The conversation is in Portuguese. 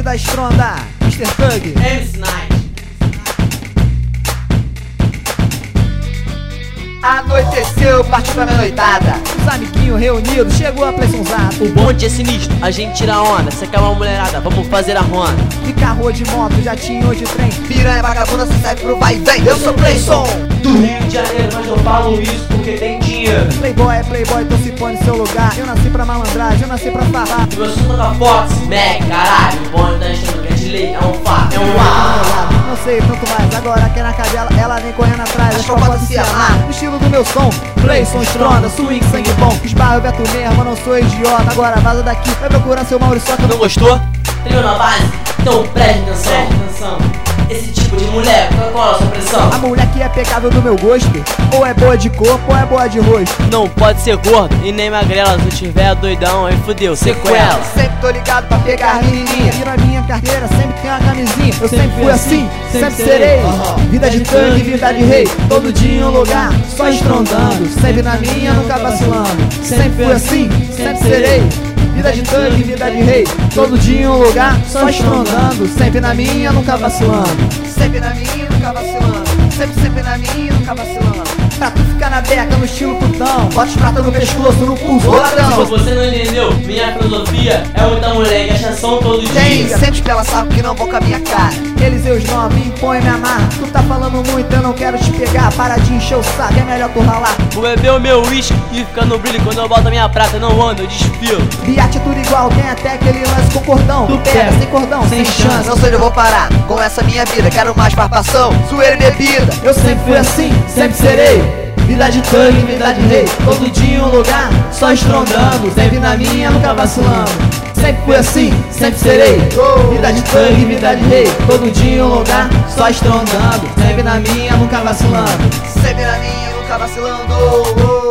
da estronda, Mr. Thug. MC. Anoiteceu, partiu pra minha noitada. Os amiguinhos reunidos, chegou a pressãozada. O bonde é sinistro, a gente tira onda, seca uma mulherada, vamos fazer a ronda. De carro, de moto, jatinho ou de trem. Piranha vagabunda, se serve pro vai e vem. Eu sou Playson. Do Rio de Janeiro, mas eu falo isso dinheiro. Playboy é playboy, então se põe no seu lugar. Eu nasci pra malandragem, eu nasci pra farrar. E meu som toca Fox, Mac, caralho. O bonde da estrada que é de lei, é um fato, é um ar. Não sei tanto mais, agora que é na cadela, ela vem correndo atrás. As pode se amar. No estilo do meu som, Playson, estronda, swing, sangue bom. Esbarro, Beto mesmo, não sou idiota. Agora vaza daqui, vai procurar seu que eu não gostou? Trilho na base? Então preste atenção. Preste atenção. Esse tipo de mulher, qual é a sua pressão? A mulher que é pecável do meu gosto Ou é boa de corpo ou é boa de rosto. Não pode ser gordo e nem magrela. Se tiver doidão, aí fudeu, sequela. Sempre tô ligado pra pegar a menininha. E na minha carteira sempre tem uma camisinha. Eu sempre fui assim, sempre serei. Vida de tanque, vida de rei. Todo dia em um lugar, só estrondando. Sempre na minha, nunca vacilando. Sempre fui assim, sempre serei Vida de tanque, vida de rei Todo dia em um lugar, só estrondando Sempre na minha, nunca vacilando Sempre na minha, nunca vacilando. Sempre, sempre na minha, nunca vacilando. Pra tu ficar na beca no estilo putão Bota os pratos no pescoço, no pulso, Ô, Se ladrão. você não entendeu, minha filosofia é mulher e gastação todo Tem, dia. sempre que ela sabe que não vão com a minha cara. Eles e os nomes impõem me amar Tu tá falando muito, eu não quero te pegar Para de encher o saco, é melhor tu ralar Vou beber o meu uísque e ficar no brilho quando eu boto a minha prata. Não ando, eu desfilo. Biate é tudo igual, tem até aquele lance com cordão Tu pega, sem cordão, sem chance Não sei onde eu vou parar com essa minha vida. Quero mais farpação, zoeira e bebida. Eu sempre fui assim, sempre serei Vida de tanque, vida de rei Todo dia um lugar, só estrondando Sempre na minha, nunca vacilando Sempre fui assim, sempre serei. Vida de tanque, vida de rei. Todo dia um lugar, só estrondando Sempre na minha, nunca vacilando. Sempre na minha, nunca vacilando.